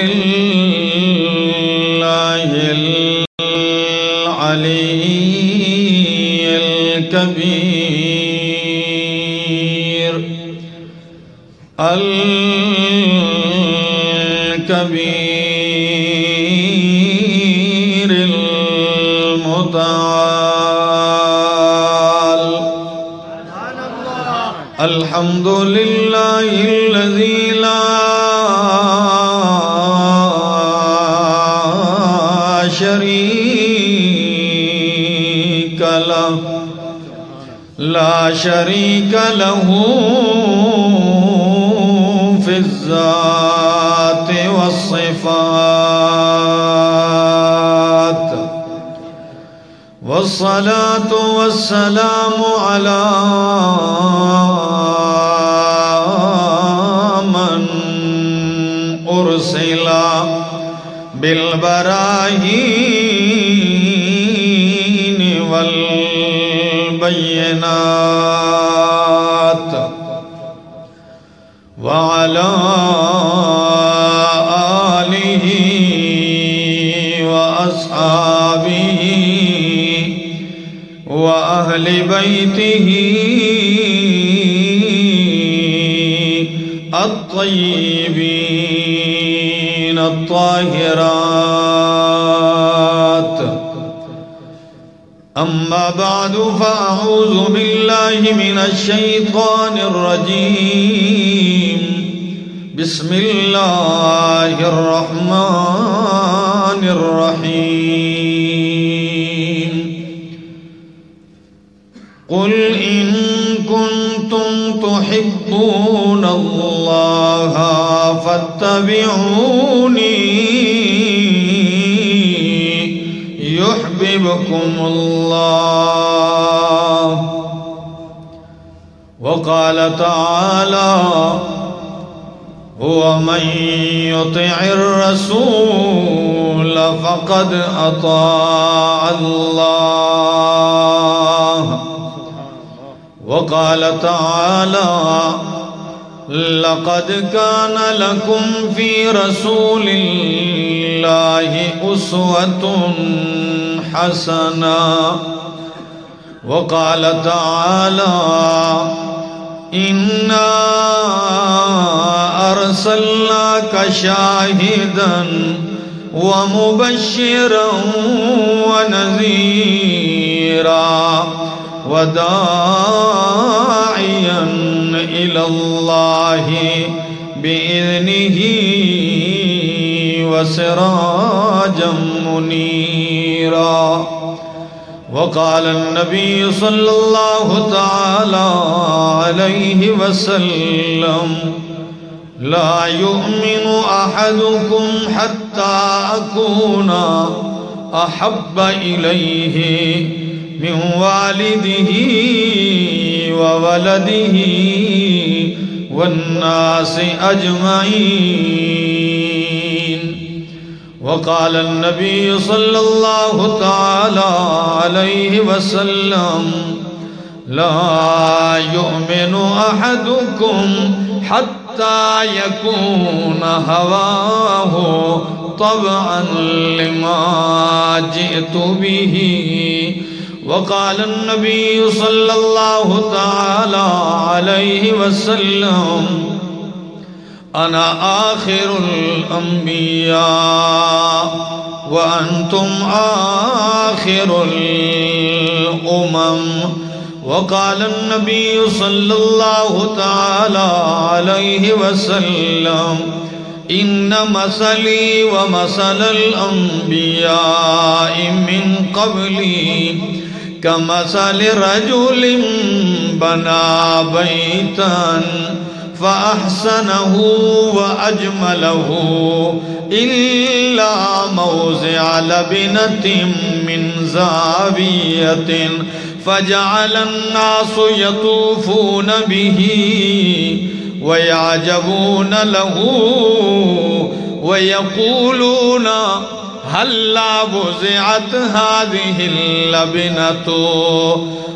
الله العلي الكبير الكبير المتعال الحمد لله لا شريك له في الذات والصفات والصلاة والسلام على من أرسل بالبراهين وأهل بيته الطيبين الطاهرات أما بعد فأعوذ بالله من الشيطان الرجيم بسم الله الرحمن الرحيم قل إن كنتم تحبون الله فاتبعوني يحببكم الله. وقال تعالى هو من يطع الرسول فقد أطاع الله. وقال تعالى، لقد كان لكم في رسول الله أسوة حسنة. وقال تعالى، إنا أرسلناك شاهدا ومبشرا ونذيرا. وداعيا إلى الله بإذنه وسراجا منيرا. وقال النبي صلى الله تعالى عليه وسلم، لا يؤمن أحدكم حتى أكون أحب إليه من والده وولده والناس أجمعين. وقال النبي صلى الله تعالى عليه وسلم، لا يؤمن أحدكم حتى يكون هواه طبعا لما جئت به. وقال النبي صلى الله تعالى عليه وسلم، أنا آخر الأنبياء وأنتم آخر الأمم. وقال النبي صلى الله تعالى عليه وسلم، إن مثلي ومثل الأنبياء من قبلي. كمثل رجل بنى بيتا فأحسنه وأجمله إلا موزع لبنة من زاوية فجعل الناس يطوفون به ويعجبون له ويقولون هلا بزعت هذه اللبنة.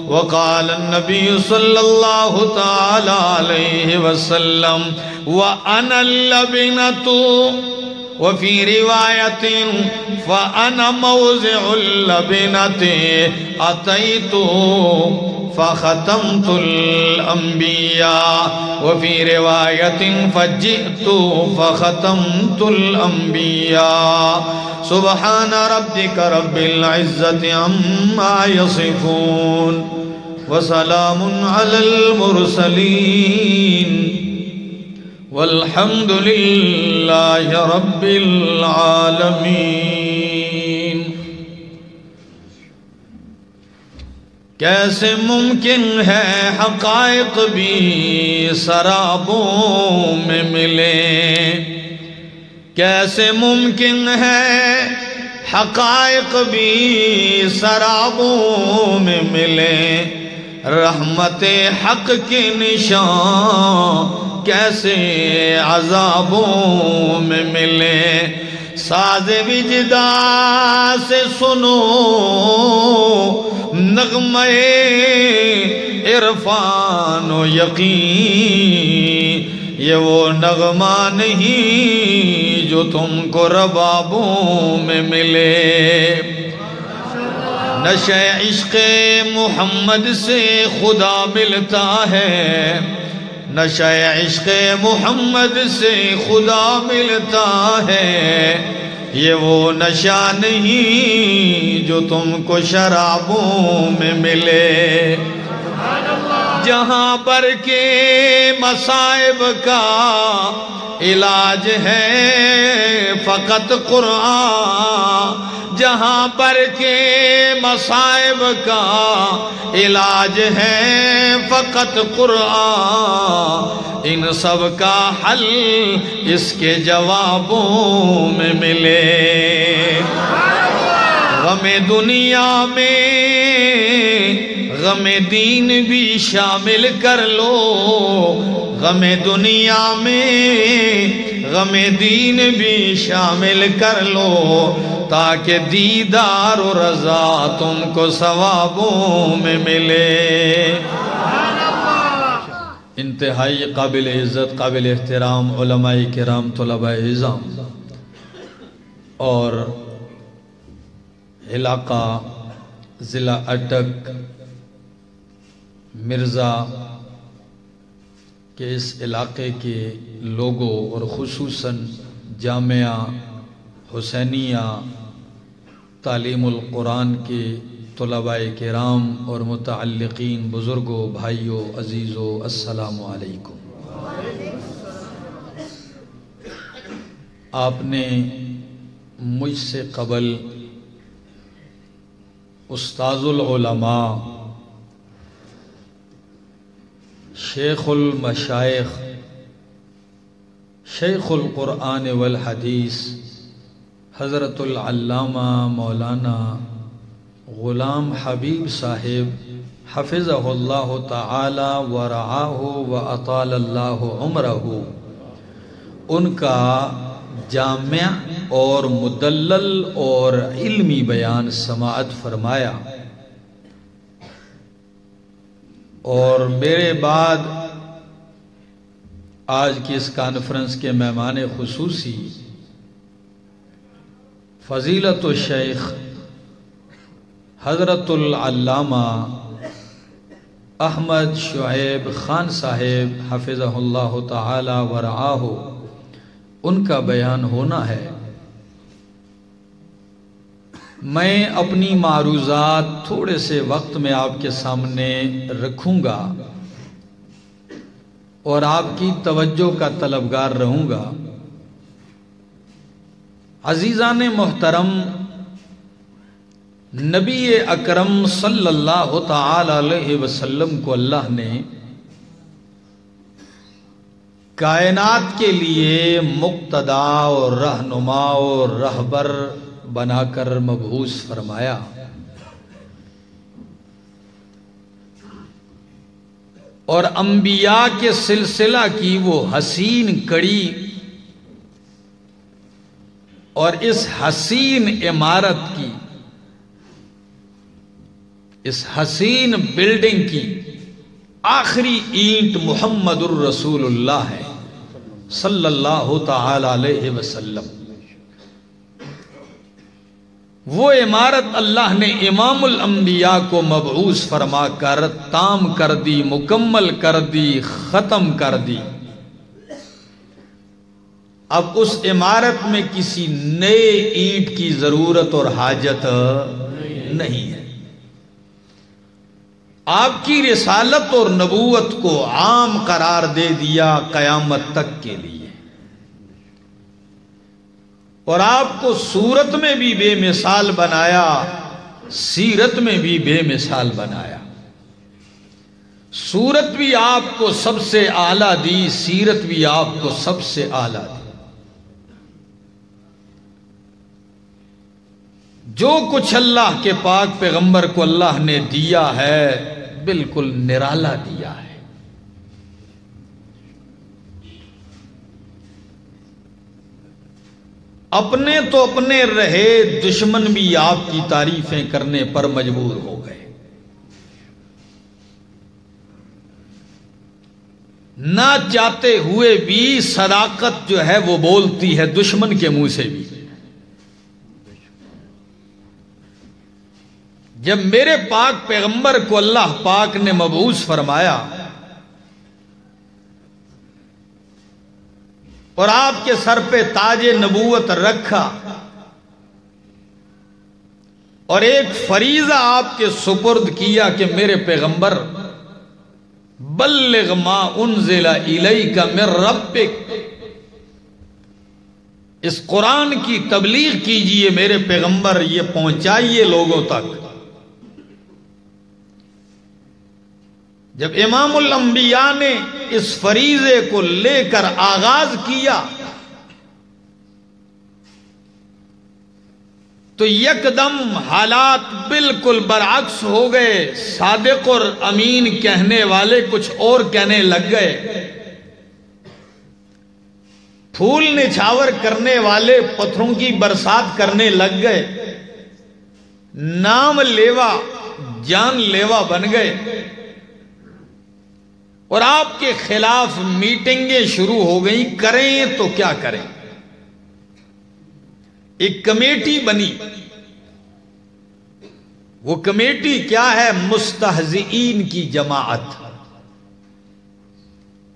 وقال النبي صلى الله تعالى عليه وسلم، وأنا اللبنة. وفي رواية، فأنا موزع اللبنة. أتيت فختمت الأنبياء وفي رواية فجئت فختمت الأنبياء سبحان ربك رب العزة عما يصفون وسلام على المرسلين والحمد لله رب العالمين کیسے ممکن ہے حقائق بھی سرابوں میں ملیں کیسے ممکن ہے حقائق بھی سرابوں میں ملیں رحمت حق کے نشان کیسے عذابوں میں ملے؟ ساز وجدا سے سنو نغمہ عرفان و یقین، یہ وہ نغمہ نہیں جو تم کو ربابوں میں ملے۔ نشہ عشق محمد سے خدا ملتا ہے۔ نشہ عشق محمد سے خدا ملتا ہے۔ یہ وہ نشہ نہیں جو تم کو شرابوں میں ملے۔ جہاں پر کے مسائب کا علاج ہے، فقط قرآن جہاں پر کے مصائب کا علاج ہے، فقط قرآن ان سب کا حل اس کے جوابوں میں ملے۔ غم دنیا میں غم دین بھی شامل کر لو۔ غم دنیا میں غم دین بھی شامل کر لو۔ تاکہ دیدار و رضا تم کو ثوابوں میں ملے۔ انتہائی قابل عزت، قابل احترام، علماء کرام، طلباء عظام۔ اور علاقہ ضلع اٹک مرزا کے اس علاقے کے لوگوں اور خصوصاً جامعہ حسینیہ، تعلیم القرآن کے طلباء کرام اور متعلقین بزرگوں، بھائیوں، عزیزوں، السلام علیکم۔ آپ نے مجھ سے قبل استاذ العلماء شیخ المشائخ، شیخ القرآن والحدیث، حضرت العلامہ مولانا غلام حبیب صاحب حفظ اللہ تعالی و رعاہ و اطال اللہ عمرہ۔ ان کا جامع اور مدلل اور علمی بیان سماعت فرمایا۔ اور میرے بعد آج کی اس کانفرنس کے مہمان خصوصی فضیلت الشیخ حضرت العلامہ احمد شعیب خان صاحب حفظ اللہ تعالی ورعاہ، ان کا بیان ہونا ہے۔ میں اپنی معروضات تھوڑے سے وقت میں آپ کے سامنے رکھوں گا اور آپ کی توجہ کا طلبگار رہوں گا۔ عزیزان محترم، نبی اکرم صلی اللہ تعالی علیہ وسلم کو اللہ نے کائنات کے لیے مقتدا اور رہنما اور رہبر بنا کر مبوس فرمایا۔ اور انبیاء کے سلسلہ کی وہ حسین کڑی اور اس حسین عمارت کی، اس حسین بلڈنگ کی آخری اینٹ محمد الرسول اللہ ہے، صلی اللہ تعالی علیہ وسلم۔ وہ عمارت اللہ نے امام الانبیاء کو مبعوث فرما کر تام کر دی، مکمل کر دی، ختم کر دی۔ اب اس عمارت میں کسی نئے اینٹ کی ضرورت اور حاجت نہیں ہے۔ آپ کی رسالت اور نبوت کو عام قرار دے دیا قیامت تک کے لیے۔ اور آپ کو صورت میں بھی بے مثال بنایا، سیرت میں بھی بے مثال بنایا۔ سورت بھی آپ کو سب سے اعلی دی، سیرت بھی آپ کو سب سے اعلی دی۔ جو کچھ اللہ کے پاک پیغمبر کو اللہ نے دیا ہے، بالکل نرالا دیا ہے۔ اپنے تو اپنے رہے دشمن بھی آپ کی تعریفیں کرنے پر مجبور ہو گئے۔ نہ چاہتے ہوئے بھی صداقت جو ہے وہ بولتی ہے دشمن کے منہ سے بھی۔ جب میرے پاک پیغمبر کو اللہ پاک نے مبوس فرمایا اور آپ کے سر پہ تاج نبوت رکھا۔ اور ایک فریضہ آپ کے سپرد کیا کہ میرے پیغمبر، بلغ ما انزل الیک من ربک۔ اس قرآن کی تبلیغ کیجیے میرے پیغمبر، یہ پہنچائیے لوگوں تک۔ جب امام الانبیاء نے اس فریضے کو لے کر آغاز کیا، تو یکدم حالات بالکل برعکس ہو گئے۔ صادق اور امین کہنے والے کچھ اور کہنے لگ گئے۔ پھول نچھاور کرنے والے پتھروں کی برسات کرنے لگ گئے۔ نام لیوا، جان لیوا بن گئے۔ اور آپ کے خلاف میٹنگیں شروع ہو گئیں، کریں تو کیا کریں؟ ایک کمیٹی بنی۔ وہ کمیٹی کیا ہے؟ مستحزین کی جماعت۔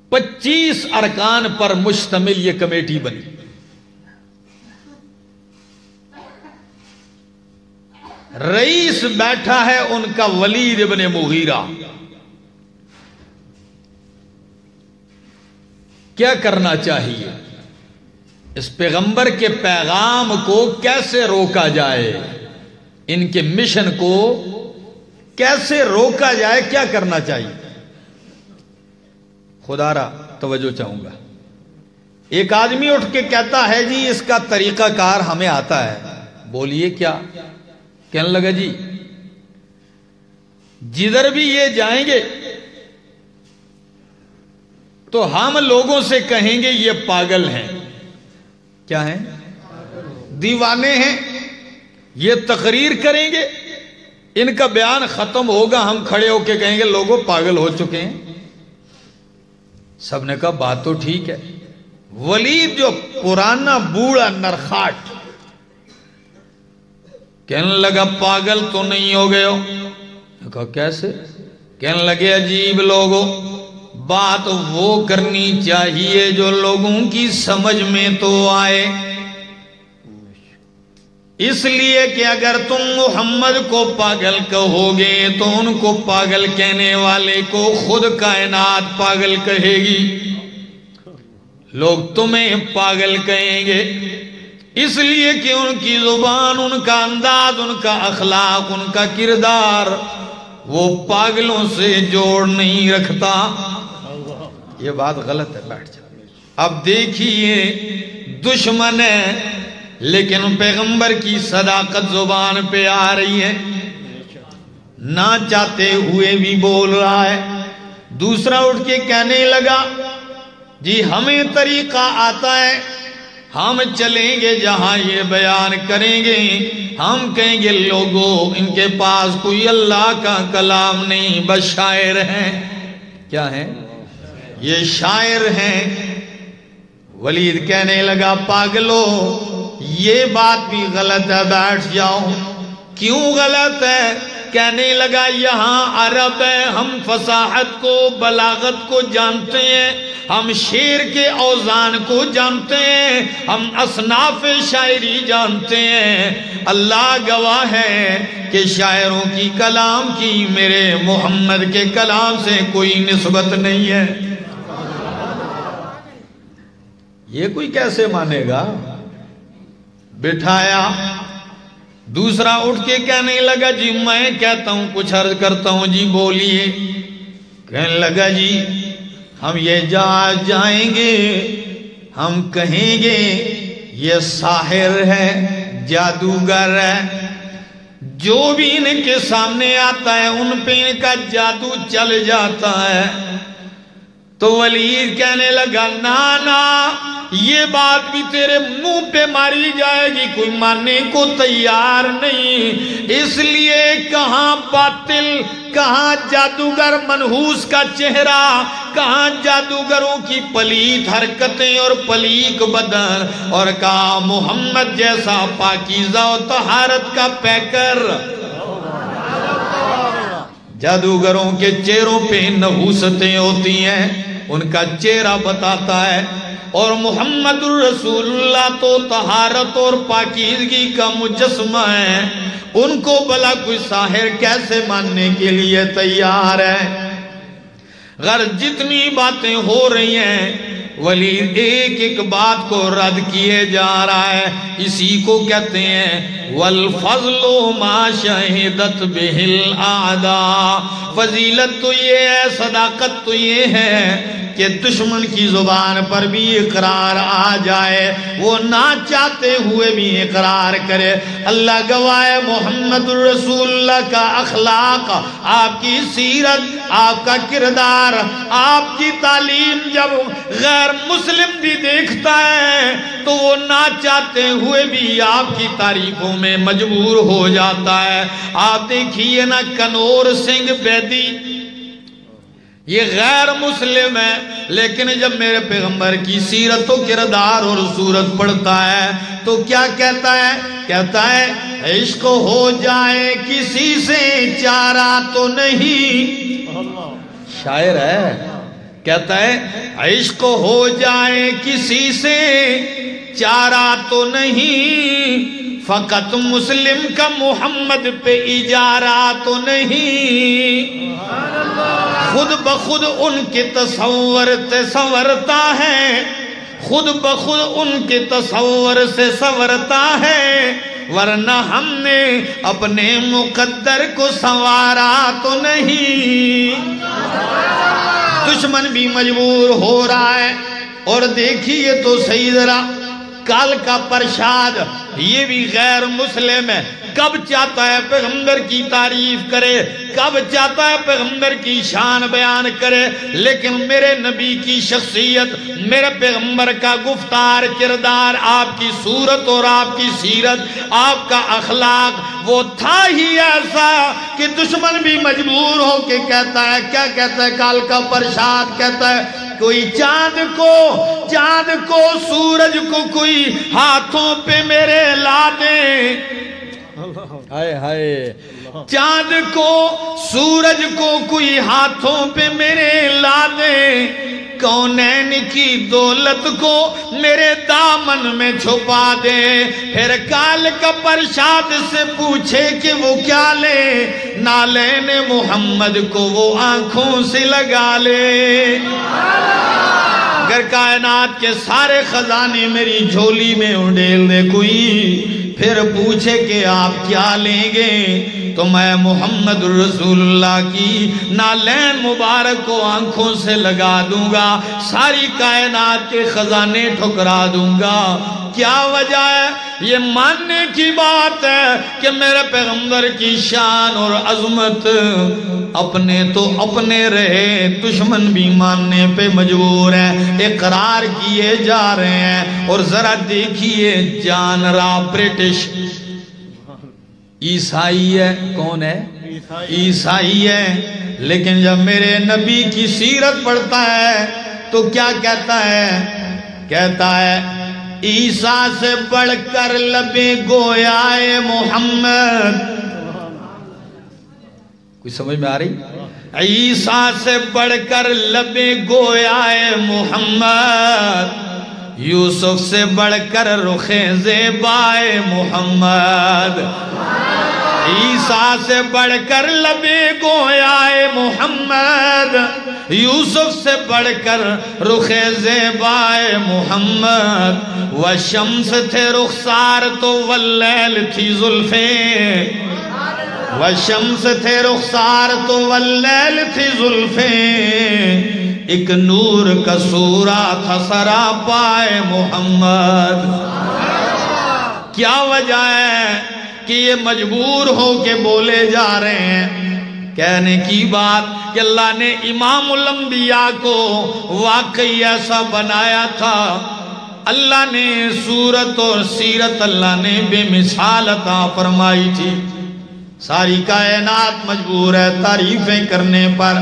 پچیس ارکان پر مشتمل یہ کمیٹی بنی۔ رئیس بیٹھا ہے ان کا ولید ابن مغیرہ۔ کیا کرنا چاہیے؟ اس پیغمبر کے پیغام کو کیسے روکا جائے؟ ان کے مشن کو کیسے روکا جائے؟ کیا کرنا چاہیے؟ خدا را، توجہ چاہوں گا۔ ایک آدمی اٹھ کے کہتا ہے جی اس کا طریقہ کار ہمیں آتا ہے۔ بولیے کیا؟ کہنے لگا جی۔ جدھر بھی یہ جائیں گے تو ہم لوگوں سے کہیں گے یہ پاگل ہیں۔ کیا ہیں؟ دیوانے ہیں۔ یہ تقریر کریں گے۔ ان کا بیان ختم ہوگا۔ ہم کھڑے ہو کے کہیں گے، لوگوں پاگل ہو چکے ہیں۔ سب نے کہا، بات تو ٹھیک ہے۔ ولید جو پرانا بوڑھا نرخاٹ، کہنے لگا، پاگل تو نہیں ہو گئے ہو۔ کہا، کیسے؟ کہنے لگے، عجیب لوگوں۔ بات وہ کرنی چاہیے جو لوگوں کی سمجھ میں تو آئے۔ اس لیے کہ اگر تم محمد کو پاگل کہو گے تو ان کو پاگل کہنے والے کو خود کائنات پاگل کہے گی۔ لوگ تمہیں پاگل کہیں گے۔ اس لیے کہ ان کی زبان، ان کا انداز، ان کا اخلاق، ان کا کردار وہ پاگلوں سے جوڑ نہیں رکھتا۔ یہ بات غلط ہے، بیٹھ جا اب دیکھیے، دشمن ہے، لیکن پیغمبر کی صداقت زبان پہ آ رہی ہے۔ نہ چاہتے ہوئے بھی بول رہا ہے۔ دوسرا اٹھ کے کہنے لگا جی ہمیں طریقہ آتا ہے، ہم چلیں گے جہاں یہ بیان کریں گے۔ ہم کہیں گے، لوگوں، ان کے پاس کوئی اللہ کا کلام نہیں بس شاعر ہیں۔ کیا ہے یہ شاعر ہیں۔ ولید کہنے لگا، پاگلو، یہ بات بھی غلط ہے، بیٹھ جاؤ۔ کیوں غلط ہے؟ کہنے لگا، یہاں عرب ہے ہم فصاحت کو، بلاغت کو جانتے ہیں۔ ہم شیر کے اوزان کو جانتے ہیں۔ ہم اصناف شاعری جانتے ہیں۔ اللہ گواہ ہے کہ شاعروں کی کلام کی، میرے محمد کے کلام سے کوئی نسبت نہیں ہے۔ یہ کوئی کیسے مانے گا؟ بٹھایا، دوسرا اٹھ کے کہنے لگا جی میں کہتا ہوں، کچھ عرض کرتا ہوں جی بولیے۔ کہنے لگا جی ہم یہ جا جائیں گے، ہم کہیں گے، یہ ساحر ہے، جادوگر ہے۔ جو بھی ان کے سامنے آتا ہے، ان پہ ان کا جادو چل جاتا ہے۔ تو ولید کہنے لگا نانا یہ بات بھی تیرے منہ پہ ماری جائے گی، کوئی ماننے کو تیار نہیں. اس لیے کہاں باطل، کہاں جادوگر منحوس کا چہرہ، کہاں جادوگروں کی پلیت حرکتیں اور پلیک بدن اور کہا محمد جیسا پاکیزہ و طہارت کا پیکر۔ جادوگروں کے چہروں پہ نحوستیں ہوتی ہیں، ان کا چہرہ بتاتا ہے۔ اور محمد الرسول اللہ تو طہارت اور پاکیزگی کا مجسمہ ہے ان کو بلا کوئی ساحر کیسے ماننے کے لیے تیار ہے؟ غر جتنی باتیں ہو رہی ہیں ولی ایک ایک بات کو رد کیے جا رہا ہے۔ اسی کو کہتے ہیں، والفضل ما شہدت بہل آدھا فضیلت تو یہ ہے، صداقت تو یہ ہے۔ کہ دشمن کی زبان پر بھی اقرار آ جائے، وہ نہ چاہتے ہوئے بھی اقرار کرے۔ اللہ گوائے محمد الرسول اللہ کا اخلاق، آپ کی سیرت، آپ کا کردار، آپ کی تعلیم جب غیر مسلم بھی دیکھتا ہے، تو وہ نہ چاہتے ہوئے بھی آپ کی تعریفوں میں مجبور ہو جاتا ہے۔ آپ دیکھیے نا، کنور سنگھ بیدی۔ یہ غیر مسلم ہے، لیکن جب میرے پیغمبر کی سیرت و کردار اور صورت پڑھتا ہے، تو کیا کہتا ہے؟ کہتا ہے، عشق ہو جائے کسی سے، چارہ تو نہیں۔ شاعر ہے، کہتا ہے، عشق ہو جائے کسی سے، چارہ تو نہیں۔ فقط مسلم کا محمد پہ اجارہ تو نہیں۔ خود بخود ان کے تصور سے سورتا ہے۔ خود بخود ان کے تصور سے سورتا ہے۔ ورنہ ہم نے اپنے مقدر کو سوارا تو نہیں۔ دشمن بھی مجبور ہو رہا ہے۔ اور دیکھیے تو صحیح ذرا کال کا پرشاد یہ بھی غیر مسلم ہے۔ کب چاہتا ہے پیغمبر کی تعریف کرے، کب چاہتا ہے پیغمبر کی شان بیان کرے۔ لیکن میرے نبی کی شخصیت، میرے پیغمبر کا گفتار کردار، آپ کی صورت اور آپ کی سیرت، آپ کا اخلاق، وہ تھا ہی ایسا کہ دشمن بھی مجبور ہو کے کہتا ہے، کیا کہتا ہے؟ کال کا پرشاد کہتا ہے، کوئی چاند کو چاند کو، سورج کو، کوئی ہاتھوں پہ میرے لا دے چاند کو سورج کو کوئی ہاتھوں پہ میرے لا دے کونین کی دولت کو میرے دامن میں چھپا دے۔ پھر کال کا پرشاد سے پوچھے کہ وہ کیا لے۔ نالین محمد کو وہ آنکھوں سے لگا لے۔ اگر کائنات کے سارے خزانے میری جھولی میں اڈیل دے کوئی پھر پوچھے کہ آپ کیا لیں گے؟ تو میں محمد الرسول اللہ کی نالین مبارک کو آنکھوں سے لگا دوں گا، ساری کائنات کے خزانے ٹھکرا دوں گا۔ کیا وجہ ہے؟ یہ ماننے کی بات ہے کہ میرے پیغمبر کی شان اور عظمت اپنے تو اپنے رہے، دشمن بھی ماننے پہ مجبور ہیں۔ اقرار کیے جا رہے ہیں اور ذرا دیکھیے جان را برٹش عیسائی ہے، کون ہے؟ عیسائی ہے۔ لیکن جب میرے نبی کی سیرت پڑھتا ہے، تو کیا کہتا ہے؟ کہتا ہے، عیسیٰ سے بڑھ کر لبے گویا محمد۔ کوئی سمجھ میں آ رہی؟ عیسیٰ سے بڑھ کر لبے گویا محمد۔ یوسف سے بڑھ کر رخ زیبائے محمد۔ عیسیٰ سے بڑھ کر لبے گویا محمد۔ یوسف سے بڑھ کر رخ زیبائے محمد۔ وہ شمس تھے رخسار تو واللیل تھی ظلفیں وہ شمس تھے رخسار تو واللیل تھی ظلفیں ایک نور کا سورا تھا سرا پائے محمد۔ کیا وجہ ہے کہ یہ مجبور ہو کے بولے جا رہے ہیں؟ کہنے کی بات کہ اللہ نے امام الانبیاء کو واقعی ایسا بنایا تھا۔ اللہ نے صورت اور سیرت اللہ نے بے مثال عطا فرمائی تھی۔ ساری کائنات مجبور ہے تعریفیں کرنے پر۔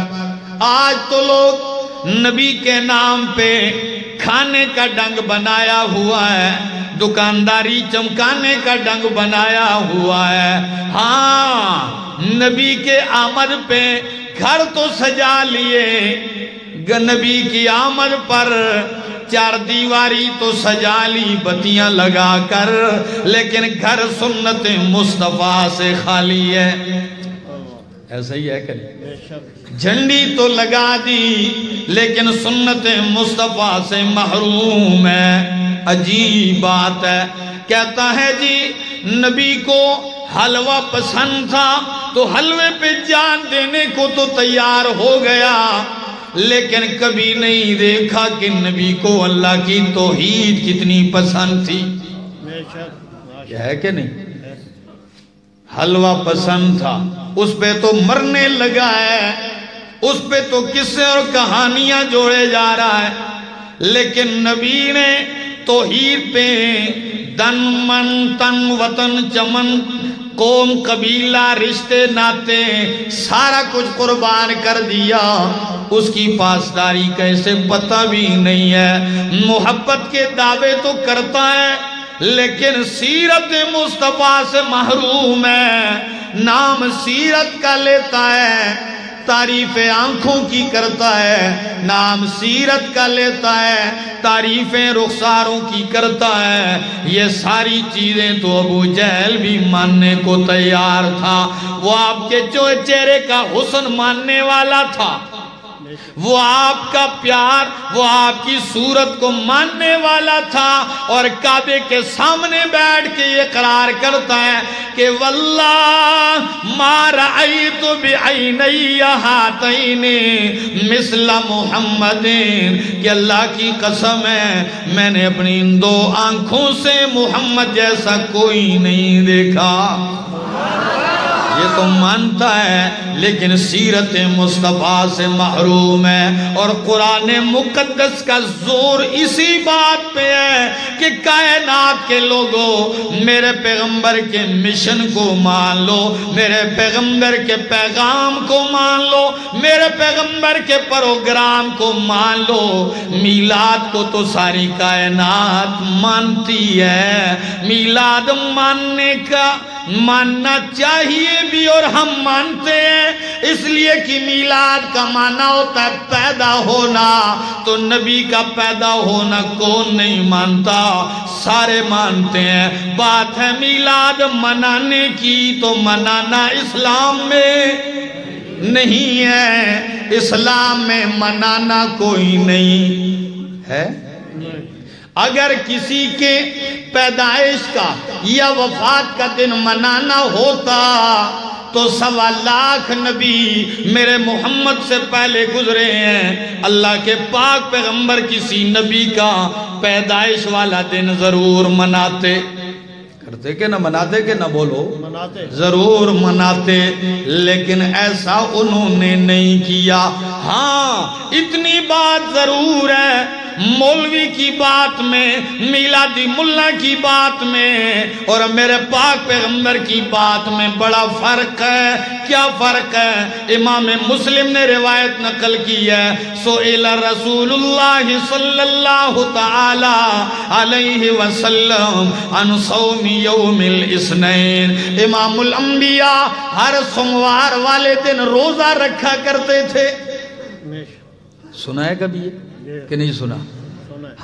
آج تو لوگ نبی کے نام پہ کھانے کا ڈنگ بنایا ہوا ہے، دکانداری چمکانے کا ڈنگ بنایا ہوا ہے۔ ہاں نبی کے آمد پہ گھر تو سجا لیے۔ نبی کی آمد پر چار دیواری تو سجا لی، بتیاں لگا کر۔ لیکن گھر سنت مصطفیٰ سے خالی ہے۔ ایسا ہی ہے کہ جھنڈی تو لگا دی لیکن سنت مصطفیٰ سے محروم ہے عجیب بات ہے۔ کہتا ہے جی نبی کو حلوہ پسند تھا تو حلوے پہ جان دینے کو تو تیار ہو گیا۔ لیکن کبھی نہیں دیکھا کہ نبی کو اللہ کی توحید کتنی پسند تھی۔ ہے کہ نہیں؟ حلوہ پسند تھا۔ اس پہ تو مرنے لگا ہے۔ اس پہ تو قصے اور کہانیاں جوڑے جا رہا ہے۔ لیکن نبی نے توحید پہ دن من تن وطن چمن قوم قبیلہ رشتے ناتے سارا کچھ قربان کر دیا۔ اس کی پاسداری کیسے پتہ بھی نہیں ہے۔ محبت کے دعوے تو کرتا ہے۔ لیکن سیرت مصطفیٰ سے محروم ہے، نام سیرت کا لیتا ہے، تعریف آنکھوں کی کرتا ہے، نام سیرت کا لیتا ہے، تعریفیں رخساروں کی کرتا ہے۔ یہ ساری چیزیں تو ابو جہل بھی ماننے کو تیار تھا۔ وہ آپ کے چہرے کا حسن ماننے والا تھا۔ وہ آپ کا پیار، وہ آپ کی صورت کو ماننے والا تھا اور کعبے کے سامنے بیٹھ کے یہ قرار کرتا ہے کہ واللہ ما رأیت بعینی ہاتین مثل محمد، کہ اللہ کی قسم ہے، میں نے اپنی ان دو آنکھوں سے محمد جیسا کوئی نہیں دیکھا۔ یہ تو مانتا ہے، لیکن سیرت مصطفیٰ سے محروم ہے اور قرآن مقدس کا زور اسی بات پہ ہے کہ کائنات کے لوگوں، میرے پیغمبر کے مشن کو مان لو، میرے پیغمبر کے پیغام کو مان لو، میرے پیغمبر کے پروگرام کو مان لو۔ میلاد کو تو ساری کائنات مانتی ہے۔ میلاد ماننے کا ماننا چاہیے بھی اور ہم مانتے ہیں۔ اس لیے کہ میلاد کا مانا ہوتا ہے پیدا ہونا۔ تو نبی کا پیدا ہونا کون نہیں مانتا؟ سارے مانتے ہیں۔ بات ہے میلاد منانے کی، تو منانا اسلام میں نہیں ہے۔ اسلام میں منانا کوئی نہیں ہے۔ اگر کسی کے پیدائش کا یا وفات کا دن منانا ہوتا تو سوا لاکھ نبی میرے محمد سے پہلے گزرے ہیں۔ اللہ کے پاک پیغمبر کسی نبی کا پیدائش والا دن ضرور مناتے۔ کرتے کہ نہ مناتے کہ نہ بولو؟ ضرور مناتے لیکن ایسا انہوں نے نہیں کیا۔ ہاں اتنی بات ضرور ہے۔ مولوی کی بات میں، میلادی ملا کی بات میں اور میرے پاک پیغمبر کی بات میں بڑا فرق ہے۔ کیا فرق ہے؟ امام مسلم نے روایت نقل کی ہے۔ سئل رسول اللہ صلی اللہ تعالی علیہ وسلم ان صوم یوم الاسنین امام الانبیاء ہر سموار والے دن روزہ رکھا کرتے تھے۔ سنا ہے کبھی یہ؟ کہ نہیں سنا؟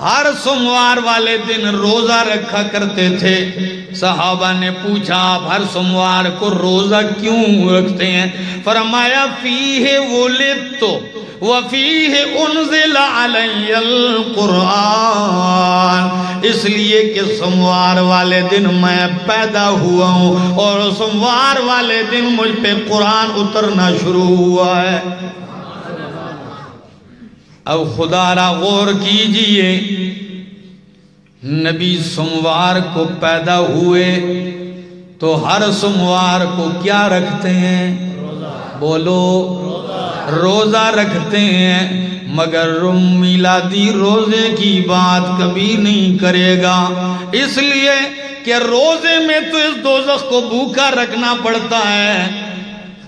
ہر سموار والے دن روزہ رکھا کرتے تھے۔ صحابہ نے پوچھا آپ ہر سموار کو روزہ کیوں رکھتے ہیں؟ فرمایا فیہ ولدتو وفیہ انزل علی القرآن۔ اس لیے کہ سموار والے دن میں پیدا ہوا ہوں اور سموار والے دن مجھ پہ قرآن اترنا شروع ہوا ہے۔ اب خدا را غور کیجیے۔ نبی سموار کو پیدا ہوئے تو ہر سموار کو کیا رکھتے ہیں؟ بولو، روزہ رکھتے ہیں، مگر رم میلادی روزے کی بات کبھی نہیں کرے گا۔ اس لیے کہ روزے میں تو اس دوزخ کو بھوکا رکھنا پڑتا ہے۔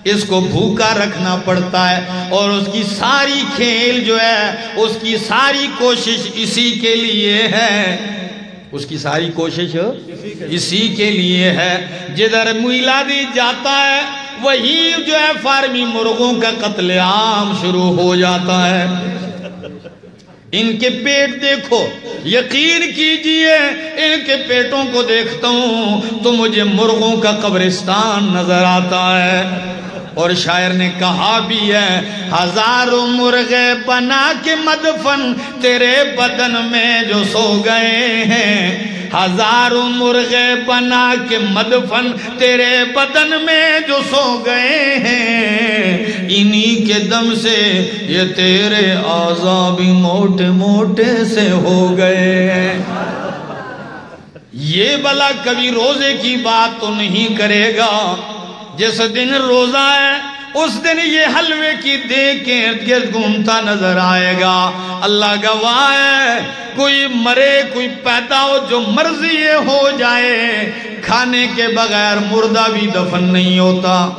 اس کو بھوکا رکھنا پڑتا ہے اور اس کی ساری کھیل جو ہے، اس کی ساری کوشش اسی کے لیے ہے۔ اس کی ساری کوشش اسی کے لیے ہے۔ جدھر میلادی جاتا ہے، وہی جو ہے فارمی مرغوں کا قتل عام شروع ہو جاتا ہے۔ ان کے پیٹ دیکھو، یقین کیجیے، ان کے پیٹوں کو دیکھتا ہوں تو مجھے مرغوں کا قبرستان نظر آتا ہے۔ اور شاعر نے کہا بھی ہے، ہزاروں مرغے بنا کے مدفن، تیرے بدن میں جو سو گئے ہیں۔ ہزاروں مرغے بنا کے مدفن، تیرے بدن میں جو سو گئے ہیں۔ انہی کے دم سے یہ تیرے بھی موٹے موٹے سے ہو گئے۔ ہیں یہ بلا کبھی روزے کی بات تو نہیں کرے گا۔ جس دن روزہ ہے، اس دن یہ حلوے کی دے کے ارد گرد گھومتا نظر آئے گا۔ اللہ گواہ ہے، کوئی مرے، کوئی پیدا ہو، جو مرضی یہ ہو جائے، کھانے کے بغیر مردہ بھی دفن نہیں ہوتا۔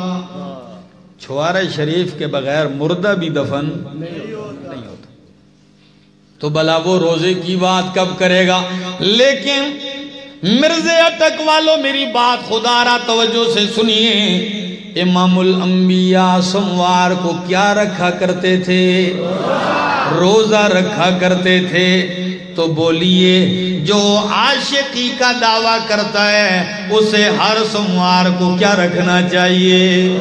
چھوارہ شریف کے بغیر مردہ بھی دفن نہیں ہوتا۔ تو بلا وہ روزے کی بات کب کرے گا؟ لیکن مرزے اٹک والوں میری بات خدا را توجہ سے سنیے۔ امام الانبیاء سموار کو کیا رکھا کرتے تھے؟ روزہ رکھا کرتے تھے۔ تو بولیے، جو عاشقی کا دعویٰ کرتا ہے، اسے ہر سموار کو کیا رکھنا چاہیے؟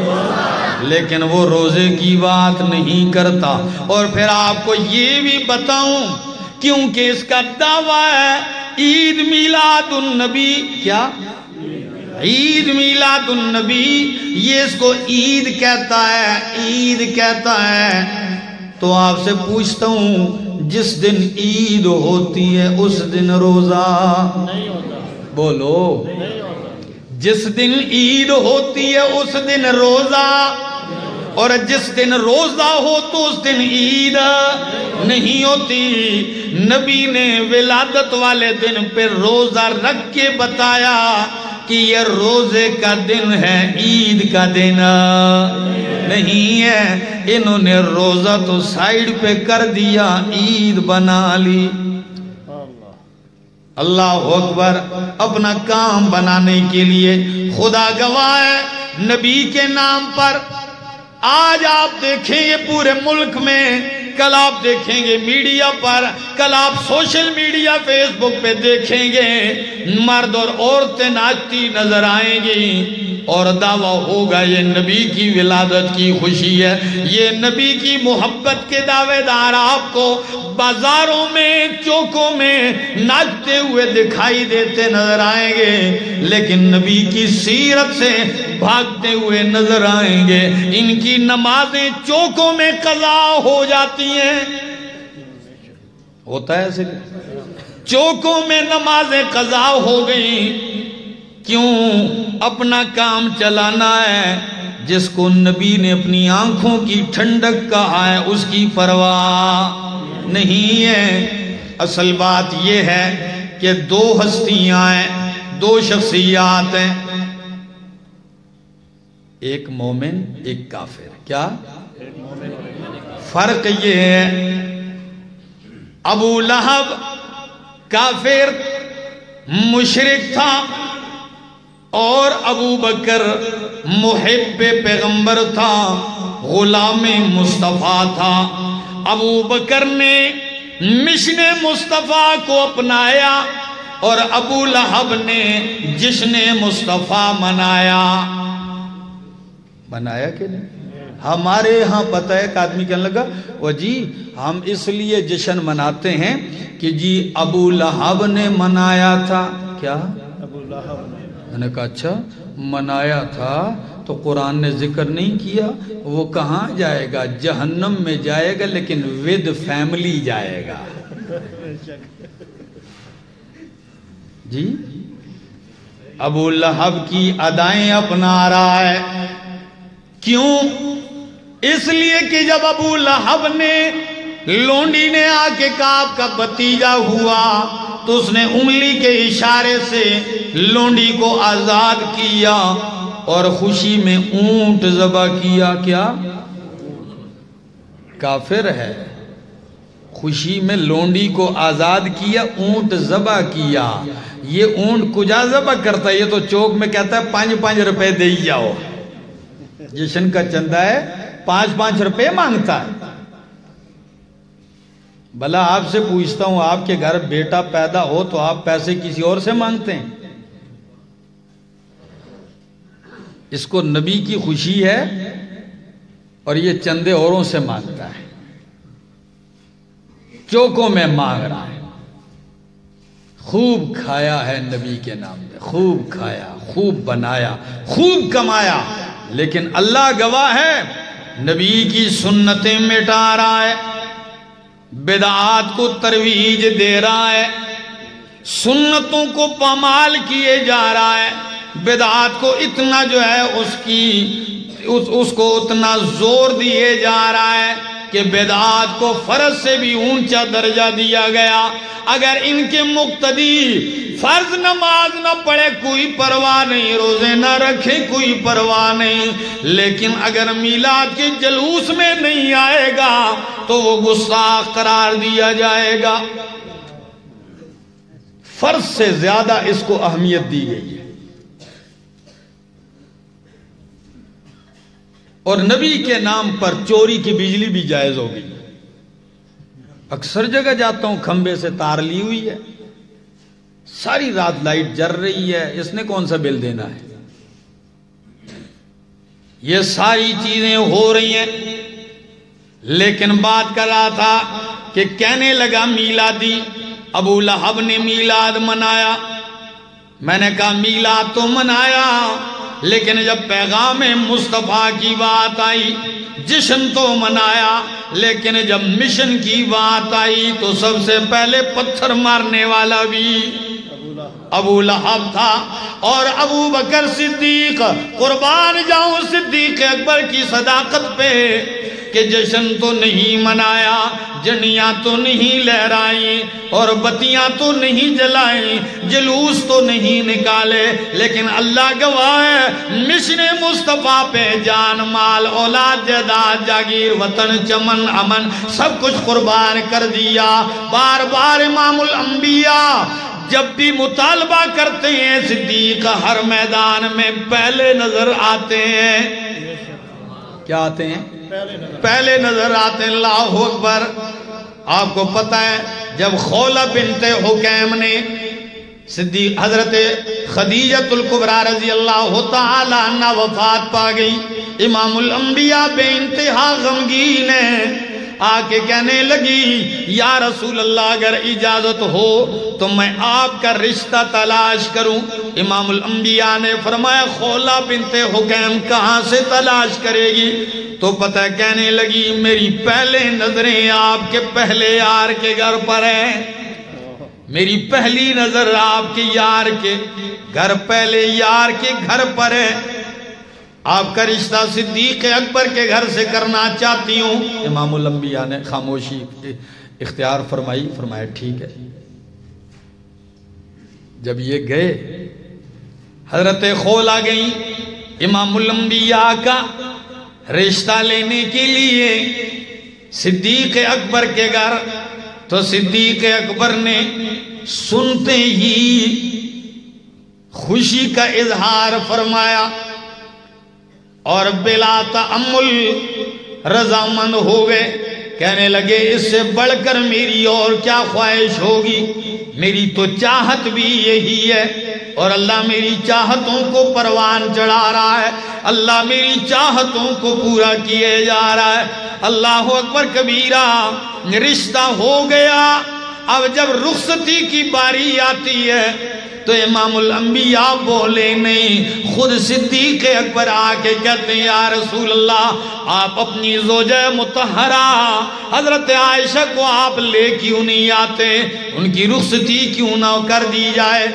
لیکن وہ روزے کی بات نہیں کرتا۔ اور پھر آپ کو یہ بھی بتاؤں، کیونکہ اس کا دعویٰ ہے عید میلاد النبی کیا؟ عید میلاد النبی یہ اس کو عید کہتا ہے عید کہتا ہے۔ تو آپ سے پوچھتا ہوں جس دن عید ہوتی ہے اس دن روزہ؟ بولو۔ جس دن عید ہوتی ہے اس دن روزہ؟ اور جس دن روزہ ہو تو اس دن عید نہیں ہوتی۔ نبی نے ولادت والے دن پہ روزہ رکھ کے بتایا کہ یہ روزے کا دن ہے، عید کا دن۔ نہیں ہے، انہوں نے روزہ تو سائیڈ پہ کر دیا، عید بنا لی۔ اللہ اکبر، اپنا کام بنانے کے لیے خدا گواہ ہے۔ نبی کے نام پر آج آپ دیکھیں گے پورے ملک میں کل آپ دیکھیں گے میڈیا پر، کل آپ سوشل میڈیا فیس بک پہ دیکھیں گے، مرد اور عورتیں ناچتی نظر آئیں گی۔ اور دعویٰ ہوگا، یہ نبی کی ولادت کی خوشی ہے۔ یہ نبی کی محبت کے دعوے دار آپ کو بازاروں میں، چوکوں میں ناچتے ہوئے دکھائی دیتے نظر آئیں گے۔ لیکن نبی کی سیرت سے بھاگتے ہوئے نظر آئیں گے۔ ان کی نمازیں چوکوں میں قضا ہو جاتی ہیں۔ ہوتا ہے ایسے۔ چوکوں میں نمازیں قضا ہو گئی۔ کیوں؟ اپنا کام چلانا ہے۔ جس کو نبی نے اپنی آنکھوں کی ٹھنڈک کہا ہے، اس کی پرواہ نہیں ہے۔ اصل بات یہ ہے کہ دو ہستیاں ہیں، دو شخصیات ہیں۔ ایک مومن، ایک کافر۔ کیا؟ فرق یہ ہے، ابو لہب کافر مشرق تھا اور ابو بکر محب پیغمبر تھا، غلام مصطفیٰ تھا۔ ابو بکر نے مشن مصطفیٰ کو اپنایا اور ابو لہب نے جشن مصطفیٰ منایا۔ بنایا کہ نہیں؟ ہمارے ہاں پتہ ہے ایک آدمی کہنے لگا وہ جی ہم اس لیے جشن مناتے ہیں کہ جی ابو لہب نے منایا تھا۔ کیا؟ ابو لہب میں نے کہا اچھا منایا تھا تو قرآن نے ذکر نہیں کیا وہ کہاں جائے گا؟ جہنم میں جائے گا لیکن ود فیملی جائے گا۔ جی؟ ابو لہب کی ادائیں اپنا رہا ہے۔ کیوں؟ اس لیے کہ جب ابو لہب نے لونڈی نے آ کے کاپ کا بتیجا ہوا تو اس نے انگلی کے اشارے سے لونڈی کو آزاد کیا اور خوشی میں اونٹ زبا کیا کیا؟ کافر ہے۔ خوشی میں لونڈی کو آزاد کیا، اونٹ زبا کیا۔ یہ اونٹ کجا زبا کرتا ہے؟ یہ تو چوک میں کہتا ہے، پانچ پانچ روپے دے جاؤ۔ جشن کا چندہ ہے۔ پانچ پانچ روپے مانگتا ہے۔ بلا آپ سے پوچھتا ہوں، آپ کے گھر بیٹا پیدا ہو تو آپ پیسے کسی اور سے مانگتے ہیں؟ اس کو نبی کی خوشی ہے اور یہ چندے اوروں سے مانگتا ہے۔ چوکوں میں مانگ رہا ہے۔ خوب کھایا ہے نبی کے نام میں خوب کھایا، خوب بنایا، خوب کمایا، لیکن اللہ گواہ ہے۔ نبی کی سنتیں مٹا رہا ہے بدعات کو ترویج دے رہا ہے سنتوں کو پامال کیے جا رہا ہے۔ بدعات کو اتنا جو ہے اس کی اس, اس کو اتنا زور دیے جا رہا ہے۔ کہ بدعات کو فرض سے بھی اونچا درجہ دیا گیا۔ اگر ان کے مقتدی فرض نماز نہ پڑھے، کوئی پرواہ نہیں، روزے نہ رکھے، کوئی پرواہ نہیں۔ لیکن اگر میلاد کے جلوس میں نہیں آئے گا، تو وہ گستاخ قرار دیا جائے گا۔ فرض سے زیادہ اس کو اہمیت دی گئی ہے۔ اور نبی کے نام پر چوری کی بجلی بھی جائز ہو گئی اکثر جگہ جاتا ہوں، کھمبے سے تار لی ہوئی ہے۔ ساری رات لائٹ جر رہی ہے۔ اس نے کون سا بل دینا ہے؟ یہ ساری چیزیں ہو رہی ہیں۔ لیکن بات کر رہا تھا کہ کہنے لگا میلادی، ابو لہب نے میلاد منایا۔ میں نے کہا میلاد تو منایا۔ لیکن جب پیغام مصطفیٰ کی بات آئی، جشن تو منایا، لیکن جب مشن کی بات آئی تو سب سے پہلے پتھر مارنے والا بھی ابو لہب تھا اور ابو بکر صدیق، قربان جاؤں صدیق اکبر کی صداقت پہ کہ جشن تو نہیں منایا، جنیاں تو نہیں لہرائیں اور بتیاں تو نہیں جلائیں، جلوس تو نہیں نکالے، لیکن اللہ گواہ ہے، مشن مصطفیٰ پہ جان مال، اولاد جداد جاگیر، وطن، چمن، امن، سب کچھ قربان کر دیا۔ بار بار امام الانبیاء جب بھی مطالبہ کرتے ہیں، صدیق ہر میدان میں پہلے نظر آتے ہیں۔ کیا آتے ہیں؟ پہلے نظر آتے اللہ اکبر۔ آپ کو پتا ہے، جب خولہ بنت حکیم نے صدیق، حضرت خدیجت القبرہ رضی اللہ تعالی عنہ وفات پا گئی، امام الانبیاء بے انتہا غمگین ہے آ کے کہنے لگی، یا رسول اللہ، اگر اجازت ہو تو میں آپ کا رشتہ تلاش کروں. امام الانبیاء نے فرمایا خولا بنت حکیم کہاں سے تلاش کرے گی؟ تو پتہ کہنے لگی، میری پہلے نظریں آپ کے پہلے یار کے گھر پر ہیں۔ میری پہلی نظر آپ کے یار کے گھر، پہلے یار کے گھر پر ہے۔ آپ کا رشتہ صدیق اکبر کے گھر سے کرنا چاہتی ہوں۔ امام الانبیاء نے خاموشی اختیار فرمائی، فرمایا ٹھیک ہے۔ جب یہ گئے، حضرت خول آ گئی امام الانبیاء کا رشتہ لینے کے لیے صدیق اکبر کے گھر۔ تو صدیق اکبر نے سنتے ہی خوشی کا اظہار فرمایا۔ اور بلا تعمل رضامند ہو گئے کہنے لگے، اس سے بڑھ کر میری اور کیا خواہش ہوگی؟ میری تو چاہت بھی یہی ہے۔ اور اللہ میری چاہتوں کو پروان چڑھا رہا ہے۔ اللہ میری چاہتوں کو پورا کیے جا رہا ہے۔ اللہ اکبر کبیرہ، رشتہ ہو گیا۔ اب جب رخصتی کی باری آتی ہے تو امام الانبیاء بولے نہیں، خود صدیق اکبر آکے کہتے ہیں، یا رسول اللہ، آپ اپنی زوجہ متحرہ حضرت عائشہ کو آپ لے کیوں نہیں آتے؟ ان کی رخصتی کیوں نہ کر دی جائے؟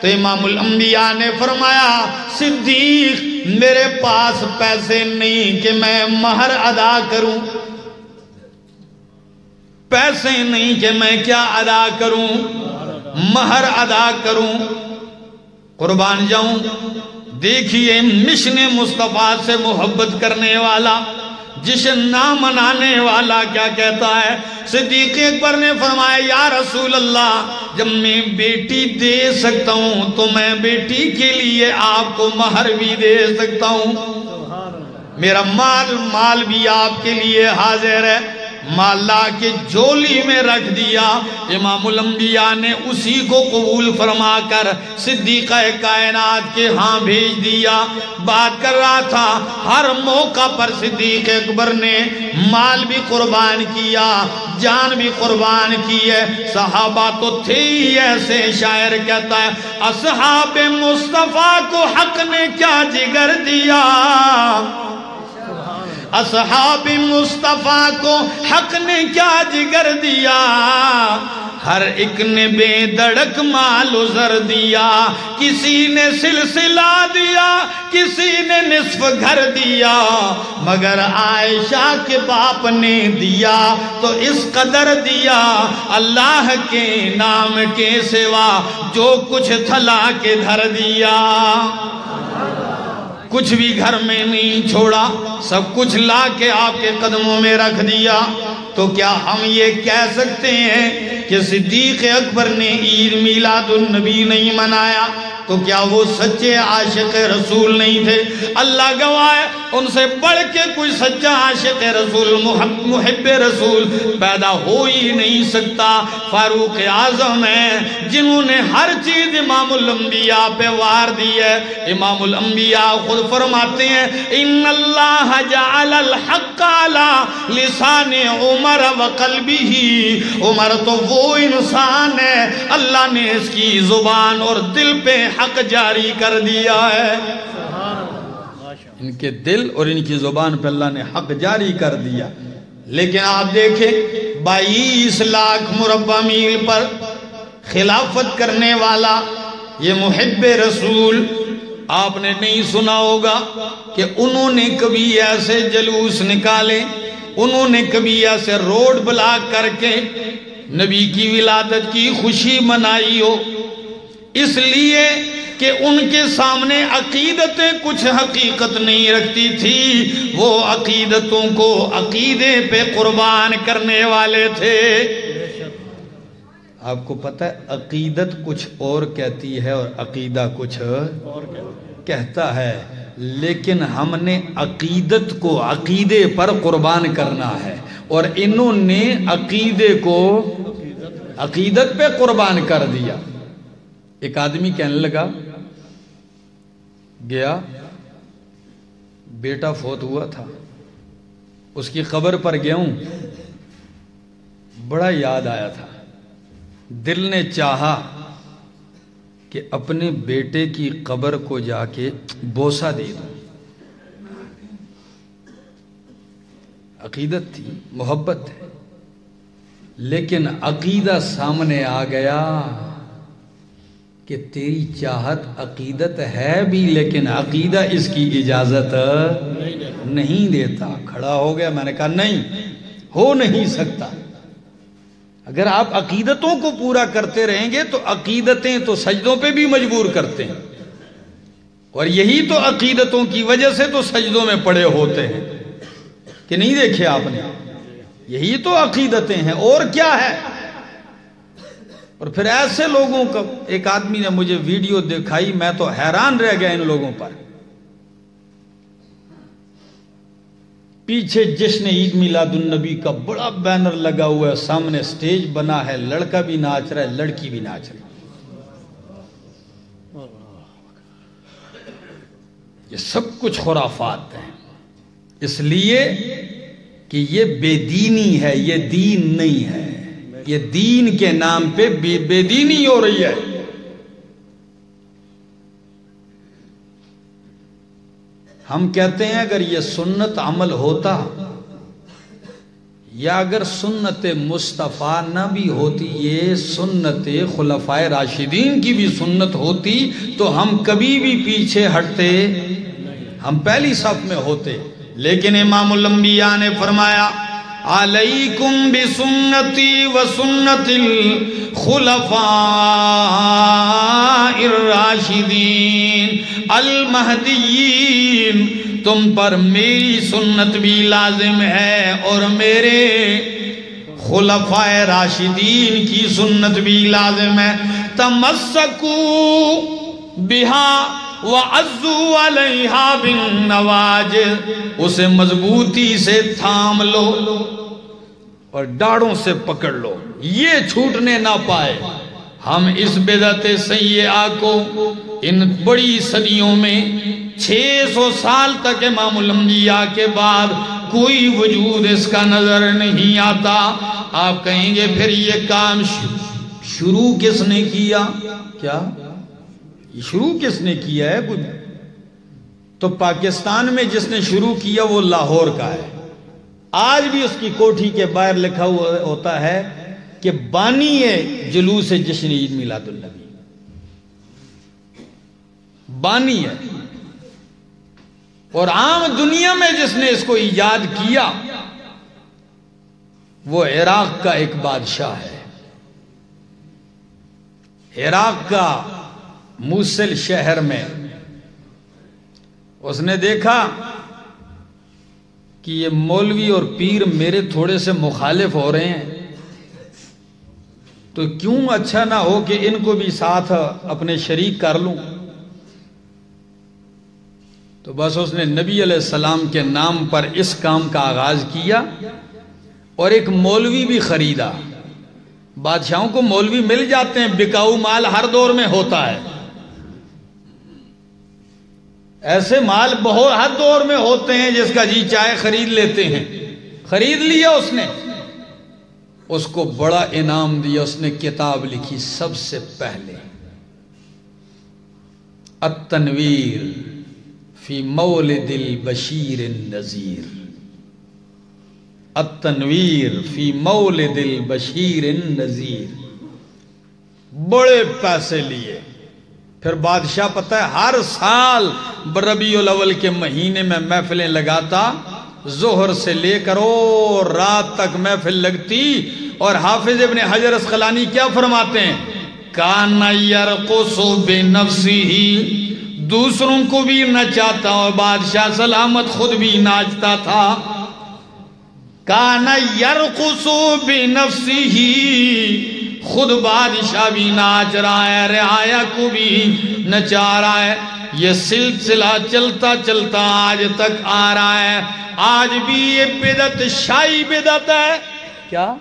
تو امام الانبیاء نے فرمایا، صدیق، میرے پاس پیسے نہیں کہ میں مہر ادا کروں۔ پیسے نہیں کہ میں کیا ادا کروں؟ مہر ادا کروں۔ قربان جاؤں۔ دیکھیے مشن مصطفیٰ سے محبت کرنے والا جشن نہ منانے والا کیا کہتا ہے؟ صدیق اکبر نے فرمایا، یا رسول اللہ، جب میں بیٹی دے سکتا ہوں تو میں بیٹی کے لیے آپ کو مہر بھی دے سکتا ہوں۔ میرا مال مال بھی آپ کے لیے حاضر ہے۔ مالا کے جولی میں رکھ دیا۔ امام الانبیاء نے اسی کو قبول فرما کر صدیقہ کائنات کے ہاں بھیج دیا۔ بات کر رہا تھا، ہر موقع پر صدیق اکبر نے مال بھی قربان کیا، جان بھی قربان کی ہے۔ صحابہ تو تھے ہی ایسے شاعر، کہتا ہے، اصحاب مصطفیٰ کو حق نے کیا جگر دیا؟ اصحاب مصطفیٰ کو حق نے کیا جگر دیا؟ ہر ایک نے بے دڑک مال ازر دیا، کسی نے سلسلہ دیا، کسی نے نصف گھر دیا۔ مگر عائشہ کے باپ نے دیا تو اس قدر دیا۔ اللہ کے نام کے سوا جو کچھ تھلا کے دھر دیا۔ کچھ بھی گھر میں نہیں چھوڑا، سب کچھ لا کے آپ کے قدموں میں رکھ دیا۔ تو کیا ہم یہ کہہ سکتے ہیں کہ صدیق اکبر نے عید میلاد النبی نہیں منایا؟ تو کیا وہ سچے عاشق رسول نہیں تھے؟ اللہ گواہ ان سے بڑھ کے کوئی سچا عاشق رسول، محب رسول پیدا ہو ہی نہیں سکتا۔ فاروق اعظم ہے جنہوں نے ہر چیز امام الانبیاء پہ وار دی ہے۔ امام الانبیاء خود فرماتے ہیں، ان اللہ جعل الحق علی لسان عمر و قلبی عمر تو وہ انسان ہے، اللہ نے اس کی زبان اور دل پہ حق جاری کر دیا ہے۔ ان کے دل اور ان کی زبان پہ اللہ نے حق جاری کر دیا۔ لیکن آپ دیکھیں، بائیس لاکھ مربع میل پر خلافت کرنے والا یہ محب رسول، آپ نے نہیں سنا ہوگا کہ انہوں نے کبھی ایسے جلوس نکالے، انہوں نے کبھی ایسے روڈ بلاک کر کے نبی کی ولادت کی خوشی منائی ہو۔ اس لیے کہ ان کے سامنے عقیدتیں کچھ حقیقت نہیں رکھتی تھی۔ وہ عقیدتوں کو عقیدے پہ قربان کرنے والے تھے۔ آپ کو پتہ ہے، عقیدت کچھ اور کہتی ہے اور عقیدہ کچھ کہتا ہے۔ لیکن ہم نے عقیدت کو عقیدے پر قربان کرنا ہے۔ اور انہوں نے عقیدے کو عقیدت پہ قربان کر دیا۔ ایک آدمی کہنے لگا، گیا، بیٹا فوت ہوا تھا، اس کی قبر پر گیا ہوں، بڑا یاد آیا تھا۔ دل نے چاہا کہ اپنے بیٹے کی قبر کو جا کے بوسا دے دوں۔ عقیدت تھی، محبت ہے، لیکن عقیدہ سامنے آ گیا۔ کہ تیری چاہت عقیدت ہے بھی لیکن عقیدہ اس کی اجازت نہیں دیتا۔ کھڑا ہو گیا۔ میں نے کہا، نہیں، ہو نہیں سکتا۔ اگر آپ عقیدتوں کو پورا کرتے رہیں گے تو عقیدتیں تو سجدوں پہ بھی مجبور کرتے ہیں۔ اور یہی تو عقیدتوں کی وجہ سے تو سجدوں میں پڑے ہوتے ہیں۔ کہ نہیں دیکھے آپ نے؟ یہی تو عقیدتیں ہیں۔ اور کیا ہے؟ اور پھر ایسے لوگوں کا ایک آدمی نے مجھے ویڈیو دکھائی، میں تو حیران رہ گیا ان لوگوں پر۔ پیچھے جشن عید میلاد النبی کا بڑا بینر لگا ہوا ہے، سامنے سٹیج بنا ہے، لڑکا بھی ناچ رہا ہے، لڑکی بھی ناچ رہی۔ یہ سب کچھ خرافات ہیں۔ اس لیے کہ یہ بے دینی ہے، یہ دین نہیں ہے۔ یہ دین کے نام پہ بے دینی ہو رہی ہے۔ ہم کہتے ہیں اگر یہ سنت عمل ہوتا یا اگر سنت مصطفیٰ نہ بھی ہوتی، یہ سنت خلفائے راشدین کی بھی سنت ہوتی تو ہم کبھی بھی پیچھے ہٹتے۔ ہم پہلی صف میں ہوتے، لیکن امام الانبیاء نے فرمایا علیکم بسنتی و سنت الخلفاء الراشدین المہدیین، تم پر میری سنت بھی لازم ہے اور میرے خلفاء راشدین کی سنت بھی لازم ہے۔ تمسکو بہا وَعَزُّوا عَلَيْهَا بِالنَّوَاجِ اسے مضبوطی سے تھام لو اور ڈاڑوں سے پکڑ لو۔ یہ چھوٹنے نہ پائے۔ ہم اس بدت سیئہ کو ان بڑی صدیوں میں چھ سو سال تک امام الانبیاء کے بعد کوئی وجود اس کا نظر نہیں آتا۔ آپ کہیں گے پھر یہ کام شروع کس نے کیا؟ کیا؟ شروع کس نے کیا ہے کچھ تو پاکستان میں جس نے شروع کیا وہ لاہور کا ہے۔ آج بھی اس کی کوٹھی کے باہر لکھا ہوا ہوتا ہے کہ بانی ہے جلوس جشن عید میلاد النبی۔ بانی ہے۔ اور عام دنیا میں جس نے اس کو ایجاد کیا، وہ عراق کا ایک بادشاہ ہے۔ عراق کا موسل شہر میں۔ اس نے دیکھا کہ یہ مولوی اور پیر میرے تھوڑے سے مخالف ہو رہے ہیں۔ تو کیوں اچھا نہ ہو کہ ان کو بھی ساتھ اپنے شریک کر لوں؟ تو بس اس نے نبی علیہ السلام کے نام پر اس کام کا آغاز کیا اور ایک مولوی بھی خریدا۔ بادشاہوں کو مولوی مل جاتے ہیں، بکاؤ مال ہر دور میں ہوتا ہے۔ ایسے مال بہت ہر دور میں ہوتے ہیں جس کا جی چائے خرید لیتے ہیں۔ خرید لیا اس نے۔ اس کو بڑا انعام دیا، اس نے کتاب لکھی سب سے پہلے۔ التنویر فی مولد البشیر النذیر۔ التنویر فی مولد البشیر النذیر۔ بڑے پیسے لیے۔ پھر بادشاہ پتہ ہے ہر سال بربی الاول کے مہینے میں محفلیں لگاتا زہر سے لے کر اور رات تک محفل لگتی۔ اور حافظ ابن حجر اسقلانی کیا فرماتے ہیں؟ کانا یرقصو بنفسی ہی دوسروں کو بھی نچاتا اور بادشاہ سلامت خود بھی ناچتا تھا۔ کانا یرقصو بنفسی ہی خود بادشاہ بھی ناچ رہا ہے رعایا کو بھی نچا رہا ہے یہ سلسلہ چلتا چلتا آج تک آ رہا ہے۔ آج بھی یہ بدت شاہی بدت ہے۔ کیا؟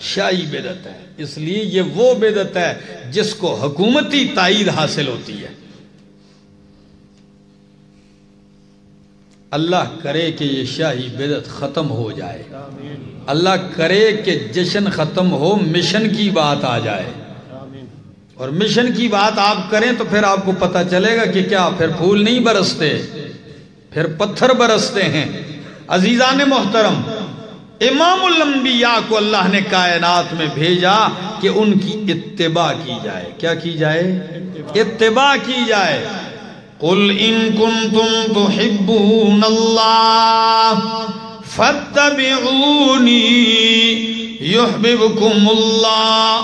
شاہی بدت ہے۔ اس لیے یہ وہ بدت ہے جس کو حکومتی تائید حاصل ہوتی ہے۔ اللہ کرے کہ یہ شاہی بدت ختم ہو جائے۔ اللہ کرے کہ جشن ختم ہو، مشن کی بات آ جائے۔ اور مشن کی بات آپ کریں تو پھر آپ کو پتا چلے گا کہ کیا پھر پھول نہیں برستے، پھر پتھر برستے ہیں۔ عزیزان محترم، امام الانبیاء کو اللہ نے کائنات میں بھیجا کہ ان کی اتباع کی جائے۔ کیا کی جائے؟ اتباع کی جائے۔ قل ان کنتم تحبون اللہ فاتبعونی یحببکم اللہ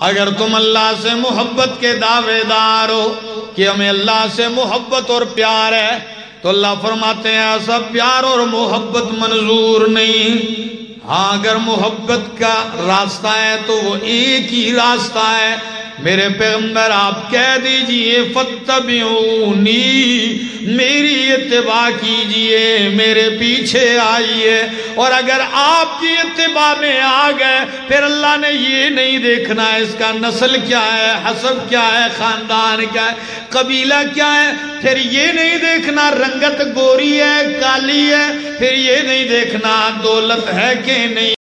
اگر تم اللہ سے محبت کے دعوے دار ہو کہ ہمیں اللہ سے محبت اور پیار ہے، تو اللہ فرماتے ہیں، ایسا پیار اور محبت منظور نہیں۔ ہاں اگر محبت کا راستہ ہے تو وہ ایک ہی راستہ ہے۔ میرے پیغمبر، آپ کہہ دیجیے فتبعونی میری اتباع کیجیے، میرے پیچھے آئیے۔ اور اگر آپ کی اتباع میں آ گئے، پھر اللہ نے یہ نہیں دیکھنا اس کا نسل کیا ہے، حسب کیا ہے، خاندان کیا ہے، قبیلہ کیا ہے۔ پھر یہ نہیں دیکھنا رنگت گوری ہے، کالی ہے۔ پھر یہ نہیں دیکھنا دولت ہے کہ نہیں۔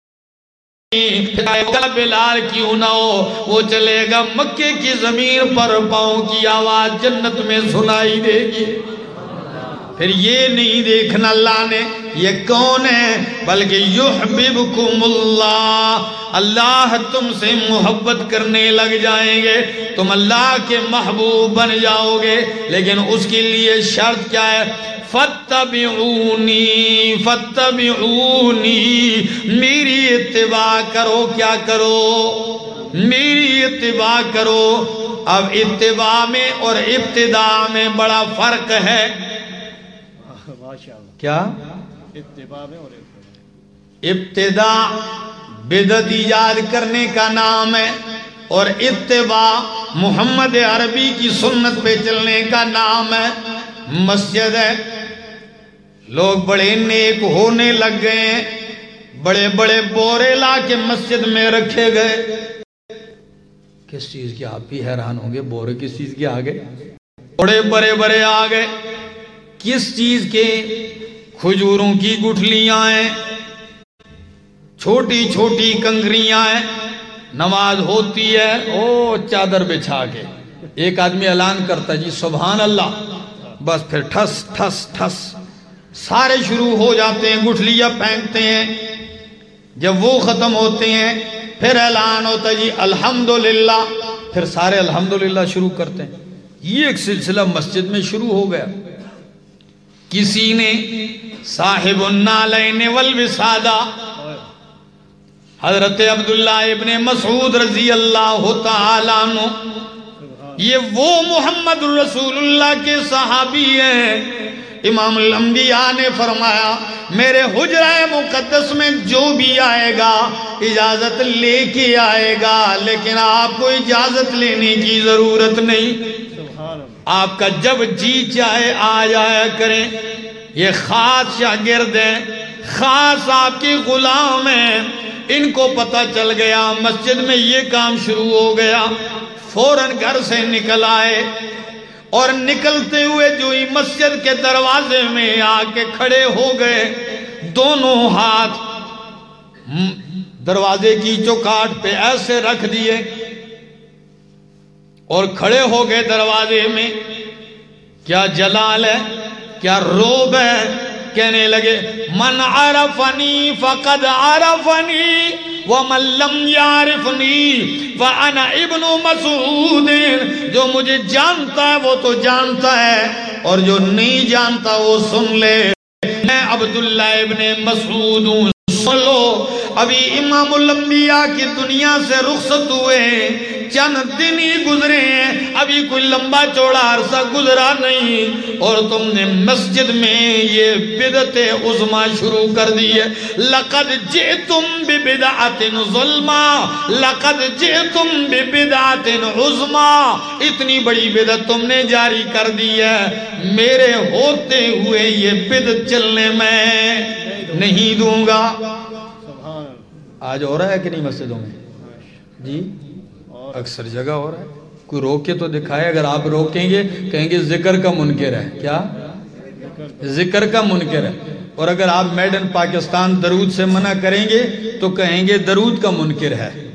بلال کیوں نہ ہو؟ وہ چلے گا مکے کی زمین پر پاؤں کی آواز جنت میں سنائی دے گی۔ پھر یہ نہیں دیکھنا اللہ نے، یہ کون ہے؟ بلکہ یحببکم اللہ اللہ تم سے محبت کرنے لگ جائیں گے۔ تم اللہ کے محبوب بن جاؤ گے، لیکن اس کے لیے شرط کیا ہے؟ فتبعونی فتبعونی میری اتباع کرو کیا کرو؟ میری اتباع کرو۔ اب اتباع میں اور ابتدا میں بڑا فرق ہے۔ کیا؟ اتباع میں اور ابتدا بدت ایجاد کرنے کا نام ہے اور اتباع محمد عربی کی سنت پہ چلنے کا نام ہے۔ مسجد ہے۔ لوگ بڑے نیک ہونے لگ گئے ہیں۔ بڑے بڑے بورے لا کے مسجد میں رکھے گئے۔ کس چیز کی آپ بھی حیران ہوں گے؟ بورے کس چیز کے آگے؟ بڑے بڑے بڑے آگے۔ کس چیز کے کھجوروں کی گٹھلیاں ہیں؟ چھوٹی چھوٹی کنکریاں ہیں۔ نماز ہوتی ہے۔ او چادر بچھا کے۔ ایک آدمی اعلان کرتا جی سبحان اللہ۔ بس پھر ٹھس ٹھس ٹھس۔ سارے شروع ہو جاتے ہیں، گٹھلیاں پھینکتے ہیں۔ جب وہ ختم ہوتے ہیں، پھر اعلان ہوتا جی الحمدللہ۔ پھر سارے الحمدللہ شروع کرتے ہیں۔ یہ ایک سلسلہ مسجد میں شروع ہو گیا۔ کسی نے صاحب النالین والوسادہ، حضرت عبداللہ ابن مسعود رضی اللہ تعالیٰ عنہ، یہ وہ محمد رسول اللہ کے صحابی ہیں۔ امام الانبیاء نے فرمایا، میرے حجرہ مقدس میں جو بھی آئے گا، اجازت لے کے آئے گا، لیکن آپ کو اجازت لینے کی ضرورت نہیں۔ آپ کا جب جی چاہے، آ جایا کریں۔ یہ خاص شاگرد ہیں، خاص آپ کے غلام ہیں۔ ان کو پتا چل گیا، مسجد میں یہ کام شروع ہو گیا۔ فوراً گھر سے نکل آئے۔ اور نکلتے ہوئے جو ہی مسجد کے دروازے میں آ کے کھڑے ہو گئے، دونوں ہاتھ دروازے کی چوکاٹ پہ ایسے رکھ دیے اور کھڑے ہو گئے دروازے میں۔ کیا جلال ہے؟ کیا روب ہے؟ کہنے لگے، من عرفنی فقد عرفنی ومن لم یعرفنی وانا ابن مسعود. جو مجھے جانتا ہے وہ تو جانتا ہے اور جو نہیں جانتا وہ سن لے۔ میں عبداللہ ابن مسعود ہوں، سن لو۔ ابھی امام الانبیاء کی دنیا سے رخصت ہوئے۔ چند دن ہی گزرے ہیں، ابھی کوئی لمبا چوڑا عرصہ گزرا نہیں۔ اور تم نے مسجد میں یہ بدت عظمہ شروع کر دی ہے۔ لقد جئتم ببدعت ظلمہ لقد جئتم ببدعت عظمہ اتنی بڑی بدت تم نے جاری کر دی ہے۔ میرے ہوتے ہوئے یہ بدت چلنے میں نہیں دوں گا۔ آج ہو رہا ہے کہ نہیں مسجدوں میں؟ جی؟ اکثر جگہ ہو رہا ہے۔ کوئی روکے تو دکھائے، اگر آپ روکیں گے، کہیں گے ذکر کا منکر ہے۔ کیا؟ ذکر کا منکر ہے۔ اور اگر آپ میڈ ان پاکستان درود سے منع کریں گے، تو کہیں گے درود کا منکر ہے۔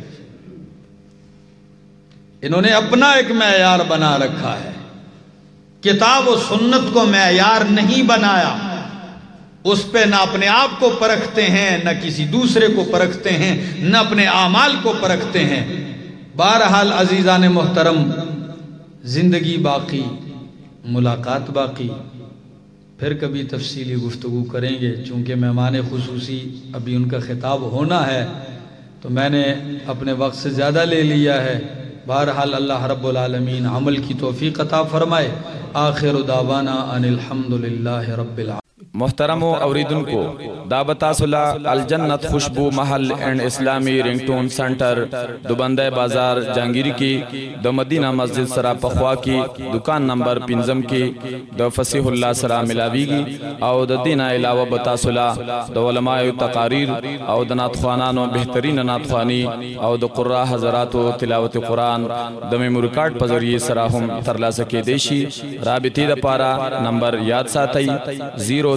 انہوں نے اپنا ایک معیار بنا رکھا ہے۔ کتاب و سنت کو معیار نہیں بنایا۔ اس پہ نہ اپنے آپ کو پرکھتے ہیں، نہ کسی دوسرے کو پرکھتے ہیں، نہ اپنے اعمال کو پرکھتے ہیں۔ بہرحال عزیزان محترم، زندگی باقی، ملاقات باقی۔ پھر کبھی تفصیلی گفتگو کریں گے۔ چونکہ مہمان خصوصی ابھی ان کا خطاب ہونا ہے، تو میں نے اپنے وقت سے زیادہ لے لیا ہے۔ بہرحال اللہ رب العالمین عمل کی توفیق عطا فرمائے۔ آخر دعوانا ان الحمدللہ رب العالمین۔ محترم و اوریدن کو دابتا صلح الجنت خوشبو محل اینڈ اسلامی رنگٹون سنٹر دوبندہ بازار جانگیری کی دو مدینہ مسجد سرا پخوا کی دکان نمبر پنزم کی دو فسیح اللہ سرا ملاوی گی او دو دینہ علاوہ بتا صلح دو علماء تقاریر او دو ناتخوانان و بہترین ناتخوانی او دو قرآ حضرات و تلاوت قرآن دمی مرکاٹ پذریے سرا ہم ترلا سکے دیشی رابطی دا پارا نمبر یاد ساتھی زیرو